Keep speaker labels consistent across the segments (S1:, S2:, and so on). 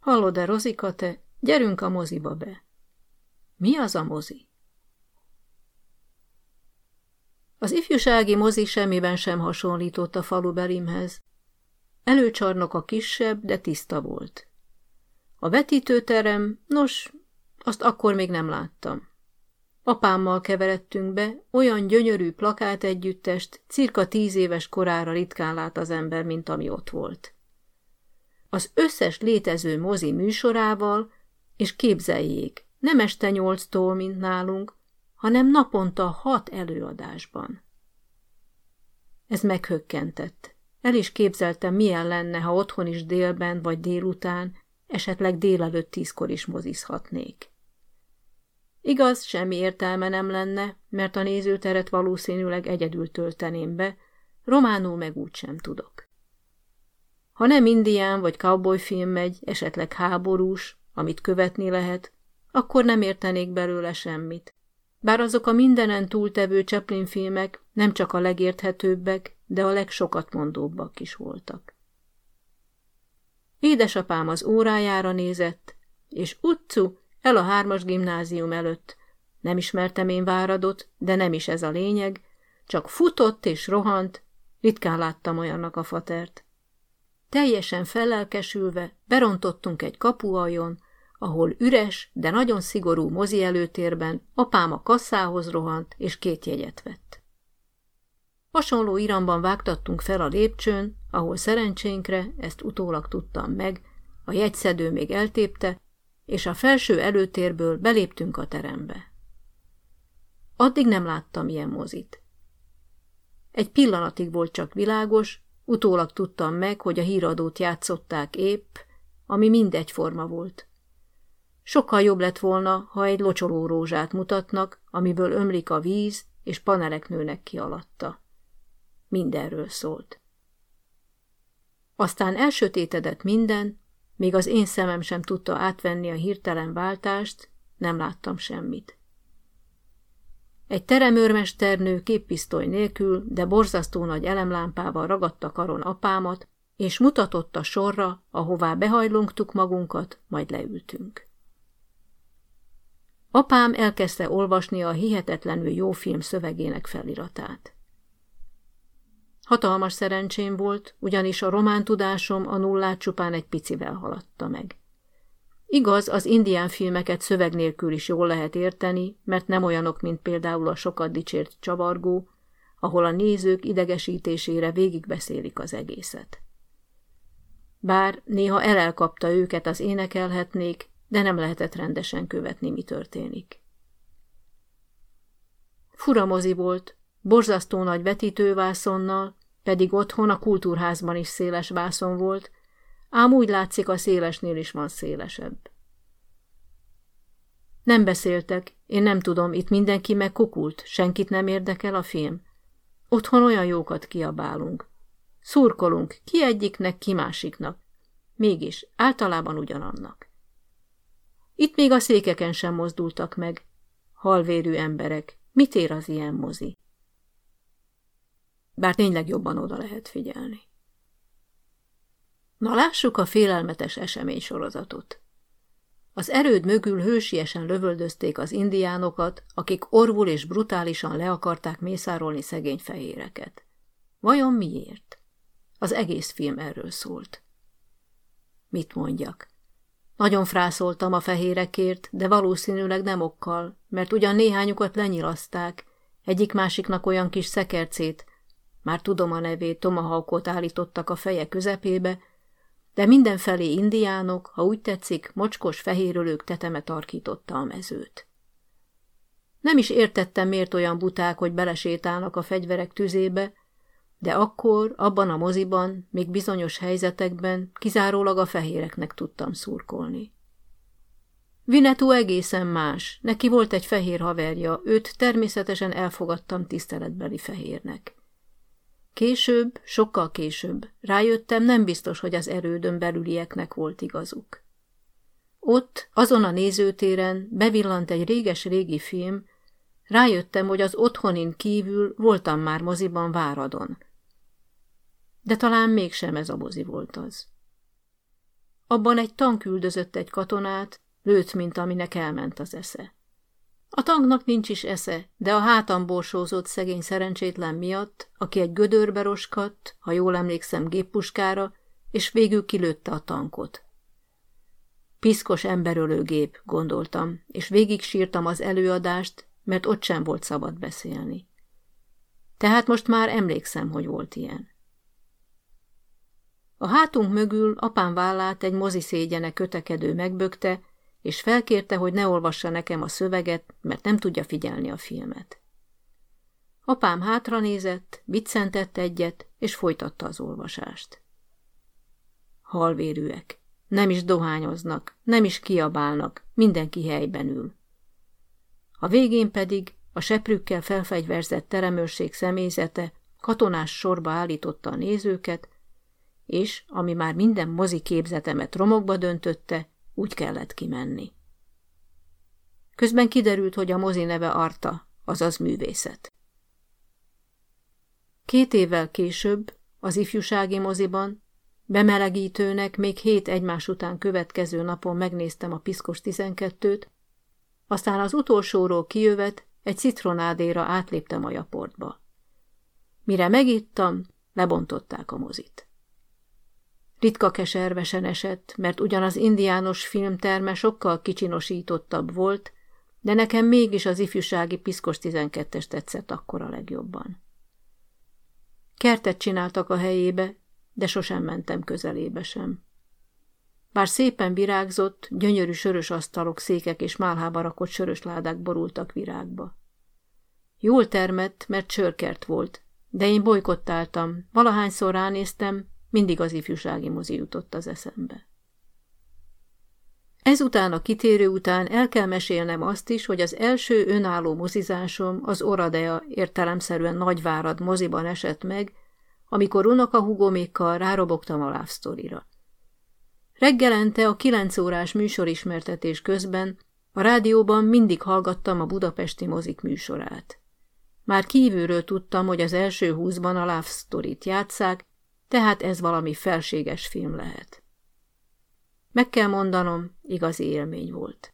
S1: Hallod-e, Rozika, te? Gyerünk a moziba be. Mi az a mozi? Az ifjúsági mozi semmiben sem hasonlított a falubelimhez. Előcsarnok a kisebb, de tiszta volt. A vetítőterem, nos, azt akkor még nem láttam. Apámmal keveredtünk be, olyan gyönyörű plakát együttest, cirka tíz éves korára ritkán lát az ember, mint ami ott volt. Az összes létező mozi műsorával, és képzeljék, nem este nyolctól, mint nálunk, hanem naponta hat előadásban. Ez meghökkentett. El is képzeltem, milyen lenne, ha otthon is délben vagy délután, esetleg délelőtt tízkor is mozizhatnék. Igaz, semmi értelme nem lenne, mert a nézőteret valószínűleg egyedül tölteném be, románul meg úgy sem tudok. Ha nem indián vagy cowboy film megy, esetleg háborús, amit követni lehet, akkor nem értenék belőle semmit. Bár azok a mindenen túltevő Chaplin filmek nem csak a legérthetőbbek, de a legsokat mondóbbak is voltak. Édesapám az órájára nézett, és utcu el a hármas gimnázium előtt. Nem ismertem én Váradot, de nem is ez a lényeg, csak futott és rohant, ritkán láttam olyannak a fatert. Teljesen fellelkesülve berontottunk egy kapuajon, ahol üres, de nagyon szigorú mozi előtérben apám a kasszához rohant, és két jegyet vett. Hasonló iramban vágtattunk fel a lépcsőn, ahol szerencsénkre, ezt utólag tudtam meg, a jegyszedő még eltépte, és a felső előtérből beléptünk a terembe. Addig nem láttam ilyen mozit. Egy pillanatig volt csak világos, utólag tudtam meg, hogy a híradót játszották épp, ami mindegyforma volt. Sokkal jobb lett volna, ha egy locsoló rózsát mutatnak, amiből ömlik a víz, és panelek nőnek ki alatta. Mindenről szólt. Aztán elsötétedett minden, még az én szemem sem tudta átvenni a hirtelen váltást, nem láttam semmit. Egy teremőrmesternő képpisztoly nélkül, de borzasztó nagy elemlámpával ragadta karon apámat, és mutatott a sorra, ahová behajlongtuk magunkat, majd leültünk. Apám elkezdte olvasni a hihetetlenül jó film szövegének feliratát. Hatalmas szerencsém volt, ugyanis a román tudásom a nullát csupán egy picivel haladta meg. Igaz, az indián filmeket szöveg nélkül is jól lehet érteni, mert nem olyanok, mint például a sokat dicsért csavargó, ahol a nézők idegesítésére végigbeszélik az egészet. Bár néha elelkapta őket az énekelhetnék, de nem lehetett rendesen követni, mi történik. Furamozi volt, borzasztó nagy vetítővászonnal, pedig otthon a kultúrházban is széles vászon volt, ám úgy látszik, a szélesnél is van szélesebb. Nem beszéltek, én nem tudom, itt mindenki megkukult, senkit nem érdekel a film. Otthon olyan jókat kiabálunk. Szurkolunk, ki egyiknek, ki másiknak. Mégis, általában ugyanannak. Itt még a székeken sem mozdultak meg. Halvérű emberek, mit ér az ilyen mozi? Bár tényleg jobban oda lehet figyelni. Na lássuk a félelmetes esemény sorozatot. Az erőd mögül hősiesen lövöldözték az indiánokat, akik orvul és brutálisan le akarták mészárolni szegény fehéreket. Vajon miért? Az egész film erről szólt. Mit mondjak? Nagyon frászoltam a fehérekért, de valószínűleg nem okkal, mert ugyan néhányukat lenyilaszták, egyik másiknak olyan kis szekercét, már tudom a nevét, Tomahawkot állítottak a feje közepébe, de mindenfelé indiánok, ha úgy tetszik, mocskos fehérölők teteme tarkította a mezőt. Nem is értettem, miért olyan buták, hogy belesétálnak a fegyverek tüzébe, de akkor, abban a moziban, még bizonyos helyzetekben kizárólag a fehéreknek tudtam szurkolni. Vinetú egészen más, neki volt egy fehér haverja, őt természetesen elfogadtam tiszteletbeli fehérnek. Később, sokkal később rájöttem, nem biztos, hogy az erődön belülieknek volt igazuk. Ott, azon a nézőtéren bevillant egy réges-régi film, rájöttem, hogy az otthonin kívül voltam már moziban Váradon. De talán mégsem ez a mozi volt az. abban egy tank üldözött egy katonát, lőtt, mint aminek elment az esze. A tanknak nincs is esze, de a hátam borsózott szegény szerencsétlen miatt, aki egy gödörbe roskadt, ha jól emlékszem géppuskára, és végül kilőtte a tankot. Piszkos emberölőgép, gondoltam, és végig sírtam az előadást, mert ott sem volt szabad beszélni. Tehát most már emlékszem, hogy volt ilyen. A hátunk mögül apám vállát egy mozi szégyene kötekedő megbökte, és felkérte, hogy ne olvassa nekem a szöveget, mert nem tudja figyelni a filmet. Apám hátranézett, viccentett egyet, és folytatta az olvasást. Halvérűek. Nem is dohányoznak, nem is kiabálnak, mindenki helyben ül. A végén pedig a seprükkel felfegyverzett teremőrség személyzete katonás sorba állította a nézőket, és, ami már minden mozi képzetemet romokba döntötte, úgy kellett kimenni. Közben kiderült, hogy a mozi neve Arta, azaz művészet. Két évvel később, az ifjúsági moziban, bemelegítőnek még hét egymás után következő napon megnéztem a Piszkos 12-t, aztán az utolsóról kijövet egy citronádéra átléptem a japortba. Mire megittam, lebontották a mozit. Ritka keservesen esett, mert ugyan az indiános filmterme sokkal kicsinosítottabb volt, de nekem mégis az ifjúsági piszkos 12-es tetszett akkor a legjobban. Kertet csináltak a helyébe, de sosem mentem közelébe sem. Bár szépen virágzott, gyönyörű sörös asztalok, székek és málhába rakott sörös ládák borultak virágba. Jól termett, mert csörkert volt, de én bolykottáltam, valahányszor ránéztem, mindig az ifjúsági mozi jutott az eszembe. Ezután a kitérő után el kell mesélnem azt is, hogy az első önálló mozizásom az Oradea értelemszerűen Nagyvárad moziban esett meg, amikor unokahugomékkal rárobogtam a Love Story-ra. Reggelente a kilenc órás műsorismertetés közben a rádióban mindig hallgattam a budapesti mozik műsorát. Már kívülről tudtam, hogy az első húszban a Love Story-t játszák, tehát ez valami felséges film lehet. Meg kell mondanom, igazi élmény volt.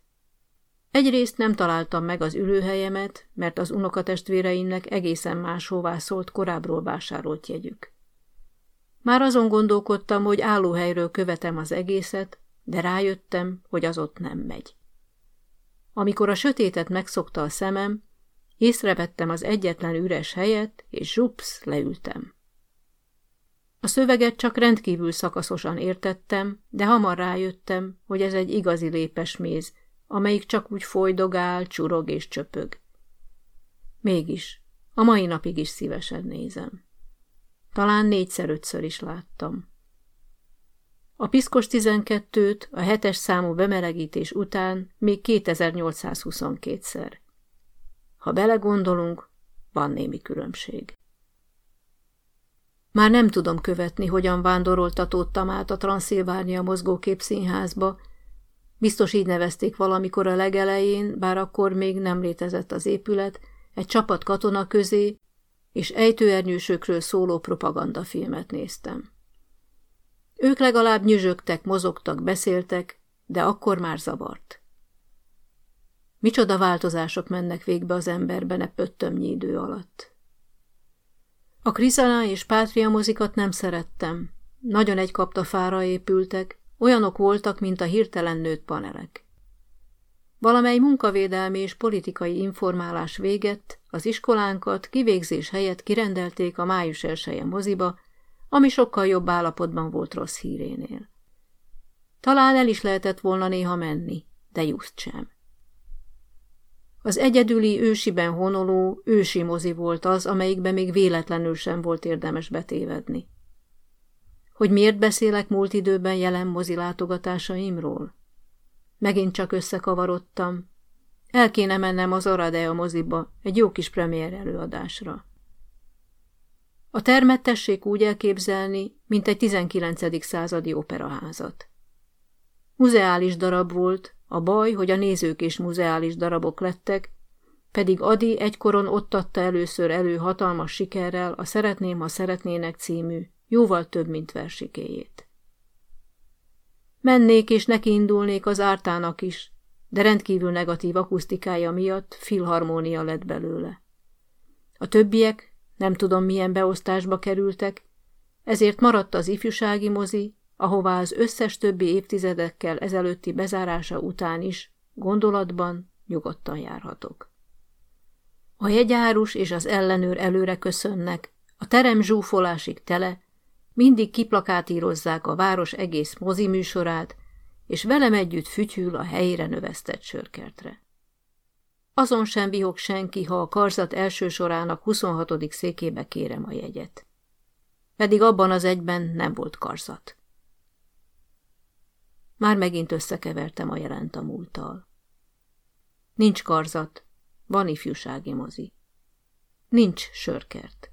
S1: Egyrészt nem találtam meg az ülőhelyemet, mert az unokatestvéreimnek egészen máshová szólt korábbról vásárolt jegyük. Már azon gondolkodtam, hogy állóhelyről követem az egészet, de rájöttem, hogy az ott nem megy. Amikor a sötétet megszokta a szemem, észrevettem az egyetlen üres helyet, és zsupsz, leültem. A szöveget csak rendkívül szakaszosan értettem, de hamar rájöttem, hogy ez egy igazi lépesméz, amelyik csak úgy folydogál, csurog és csöpög. Mégis, a mai napig is szívesen nézem. Talán négyszer-ötször is láttam. A Piszkos 12-t a hetes számú bemelegítés után még 2822-szer. Ha belegondolunk, van némi különbség. Már nem tudom követni, hogyan vándoroltatódtam át a Transzilvánia mozgókép színházba. Biztos így nevezték valamikor a legelején, bár akkor még nem létezett az épület, egy csapat katona közé, és ejtőernyősökről szóló propagandafilmet néztem. Ők legalább nyüzsögtek, mozogtak, beszéltek, de akkor már zavart. Micsoda változások mennek végbe az emberben e pöttömnyi idő alatt. A Krizana és Pátria mozikat nem szerettem. Nagyon egy kaptafára épültek, olyanok voltak, mint a hirtelen nőtt panelek. Valamely munkavédelmi és politikai informálás véget, az iskolánkat kivégzés helyett kirendelték a május elsője moziba, ami sokkal jobb állapotban volt rossz hírénél. Talán el is lehetett volna néha menni, de just sem. Az egyedüli ősiben honoló, ősi mozi volt az, amelyikben még véletlenül sem volt érdemes betévedni. Hogy miért beszélek múlt időben jelen mozi látogatásaimról? Megint csak összekavarodtam. El kéne mennem az Oradea moziba, egy jó kis premier előadásra. A termet tessék úgy elképzelni, mint egy 19. századi operaházat. Muzeális darab volt, a baj, hogy a nézők is muzeális darabok lettek, pedig Adi egykoron ott adta először elő hatalmas sikerrel a Szeretném, ha szeretnének című, jóval több, mint versikéjét. Mennék és nekiindulnék az ártának is, de rendkívül negatív akusztikája miatt filharmónia lett belőle. A többiek nem tudom milyen beosztásba kerültek, ezért maradt az ifjúsági mozi, ahová az összes többi évtizedekkel ezelőtti bezárása után is gondolatban nyugodtan járhatok. A jegyárus és az ellenőr előre köszönnek, a terem zsúfolásig tele, mindig kiplakátírozzák a város egész moziműsorát, és velem együtt fütyül a helyére növesztett sörkertre. Azon sem bihog senki, ha a karzat első sorának 26. székébe kérem a jegyet. Pedig abban az egyben nem volt karzat. Már megint összekevertem a jelent a múlttal. Nincs karzat, van ifjúsági mozi. Nincs sörkert.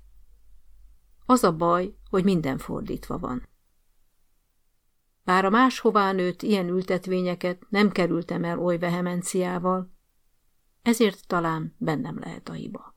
S1: Az a baj, hogy minden fordítva van. Bár a máshová nőtt ilyen ültetvényeket nem kerültem el oly vehemenciával, ezért talán bennem lehet a hiba.